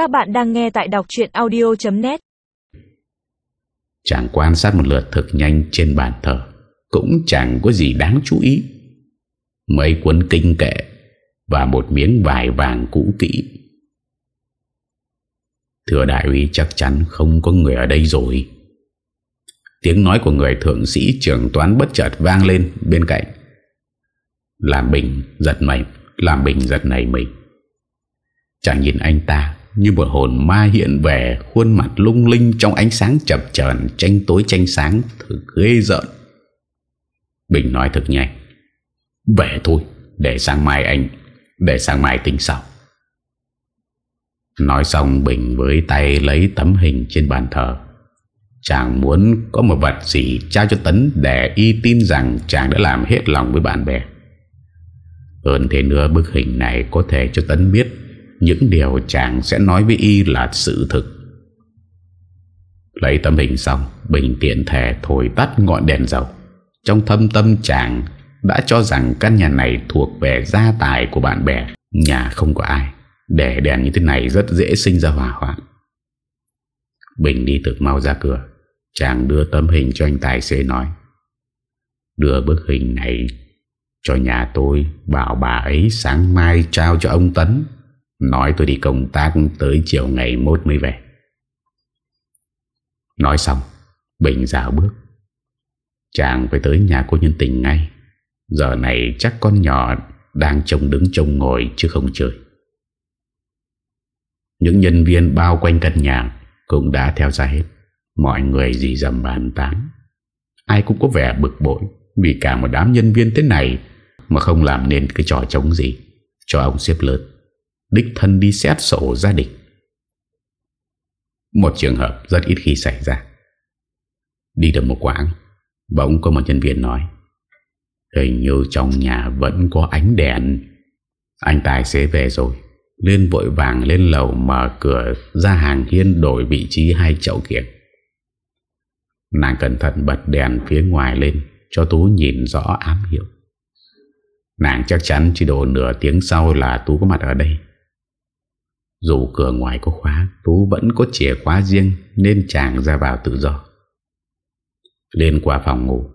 Các bạn đang nghe tại đọc chuyện audio.net Chàng quan sát một lượt thực nhanh trên bàn thờ. Cũng chẳng có gì đáng chú ý. Mấy cuốn kinh kệ Và một miếng vải vàng cũ kỹ. Thưa đại úy, chắc chắn không có người ở đây rồi. Tiếng nói của người thượng sĩ trưởng toán bất chợt vang lên bên cạnh. Làm bình giật mày Làm bình giật này mình. Chàng nhìn anh ta như một hồn ma hiện về khuôn mặt lung linh trong ánh sáng chập chờn tranh tối tranh sáng thực ghê rợn. Bình nói thật nhanh. Về thôi, để sáng mai anh, để sáng mai tính sau. Nói xong Bình với tay lấy tấm hình trên bàn thờ. Chàng muốn có một vật gì trao cho Tấn để y tin rằng chàng đã làm hết lòng với bạn bè. Hơn thế nữa bức hình này có thể cho Tấn biết những điều chàng sẽ nói với y là sự thực. Lấy tấm hình xong, Bình tiện thẻ thổi tắt ngọn đèn dầu. Trong thâm tâm chàng Đã cho rằng căn nhà này thuộc về gia tài của bạn bè. Nhà không có ai. Để đèn như thế này rất dễ sinh ra hỏa hoạn. Bình đi thực mau ra cửa. Chàng đưa tấm hình cho anh tài xế nói. Đưa bức hình này cho nhà tôi, Bảo bà ấy sáng mai trao cho ông Tấn. Nói tôi đi công tác tới chiều ngày mốt mới về. Nói xong, Bình dạo bước. Chàng phải tới nhà cô nhân tình ngay. Giờ này chắc con nhỏ Đang trông đứng trông ngồi chứ không chơi. Những nhân viên bao quanh căn nhà Cũng đã theo ra hết. Mọi người gì dầm bàn tán. Ai cũng có vẻ bực bội Vì cả một đám nhân viên thế này Mà không làm nên cái trò trống gì Cho ông xếp lớn đích thân đi xét sổ gia đình. Một trường hợp rất ít khi xảy ra. Đi được một quãng, bỗng có một nhân viên nói, hình như trong nhà vẫn có ánh đèn. Anh tài xế về rồi, lên vội vàng lên lầu mở cửa ra hàng hiên đổi vị trí hai chậu kiệt. Nàng cẩn thận bật đèn phía ngoài lên cho Tú nhìn rõ ám hiệu. Nàng chắc chắn chỉ độ nửa tiếng sau là Tú có mặt ở đây. Dù cửa ngoài có khóa, Tú vẫn có chìa khóa riêng Nên chàng ra vào tự do. Lên qua phòng ngủ,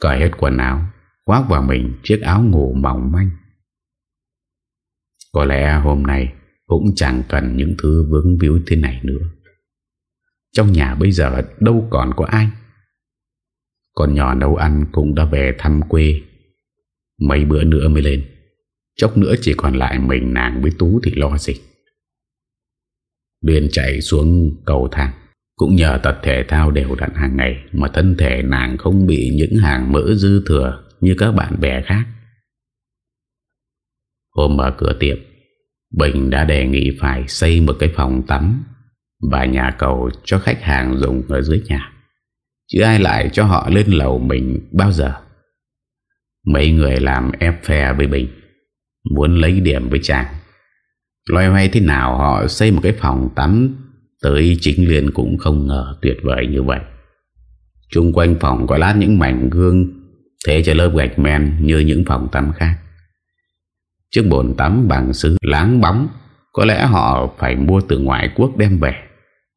Cởi hết quần áo, Khoác vào mình chiếc áo ngủ mỏng manh. Có lẽ hôm nay Cũng chẳng cần những thứ vướng víu thế này nữa. Trong nhà bây giờ đâu còn có ai. Con nhỏ nấu ăn cũng đã về thăm quê. Mấy bữa nữa mới lên, Chốc nữa chỉ còn lại mình nàng với Tú thì lo gì. Liên chạy xuống cầu thang. Cũng nhờ tập thể thao đều đặn hàng ngày Mà thân thể nàng không bị những hàng mỡ dư thừa Như các bạn bè khác. Hôm mở cửa tiệm, Bình đã đề nghị phải xây một cái phòng tắm Và nhà cầu cho khách hàng dùng ở dưới nhà. Chứ ai lại cho họ lên lầu mình bao giờ? Mấy người làm ép phe với Bình, Muốn lấy điểm với chàng. Loay hoay thế nào họ xây một cái phòng tắm Tới chính liền cũng không ngờ tuyệt vời như vậy. Trung quanh phòng có lát những mảnh gương, Thế cho lớp gạch men như những phòng tắm khác. Chiếc bồn tắm bằng sứ láng bóng, Có lẽ họ phải mua từ ngoại quốc đem về,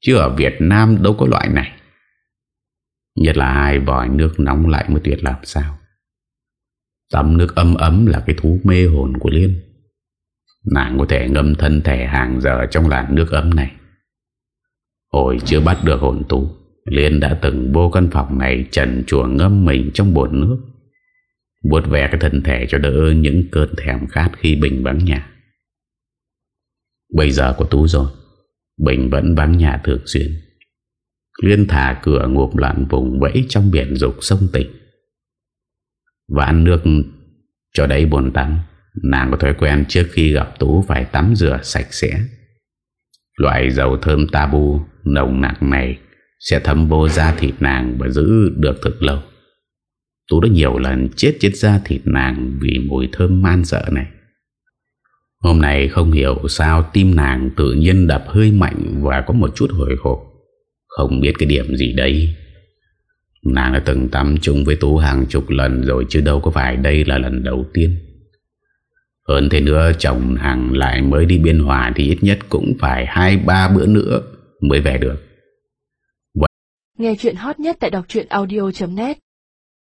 Chứ ở Việt Nam đâu có loại này. Nhất là hai vòi nước nóng lại mới tuyệt làm sao. Tắm nước ấm ấm là cái thú mê hồn của Liên. Nàng có thể ngâm thân thể hàng giờ trong làn nước ấm này. Hồi chưa bắt được hồn tú, Liên đã từng vô căn phòng này trần chùa ngâm mình trong bồn nước Buốt vẻ cái thân thể cho đỡ những cơn thèm khát khi Bình vắng nhà. Bây giờ có Tú rồi, Bình vẫn vắng nhà thường xuyên. Liên thả cửa ngụp lặn vùng vẫy trong biển dục sông tỉnh Và ăn nước cho đấy buồn tắm. Nàng có thói quen trước khi gặp Tú phải tắm rửa sạch sẽ. Loại dầu thơm tabu nồng nặc này sẽ thấm vô da thịt nàng và giữ được thực lâu. Tú đã nhiều lần chết chết da thịt nàng vì mùi thơm man sợ này. Hôm nay không hiểu sao tim nàng tự nhiên đập hơi mạnh và có một chút hồi hộp. Không biết cái điểm gì đấy Nàng đã từng tắm chung với Tú hàng chục lần rồi chứ đâu có phải đây là lần đầu tiên. Hơn thế nữa, chồng hàng lại mới đi biên hòa Thì ít nhất cũng phải hai, ba bữa nữa mới về được. Vậy... Nghe chuyện hot nhất tại đọc audio.net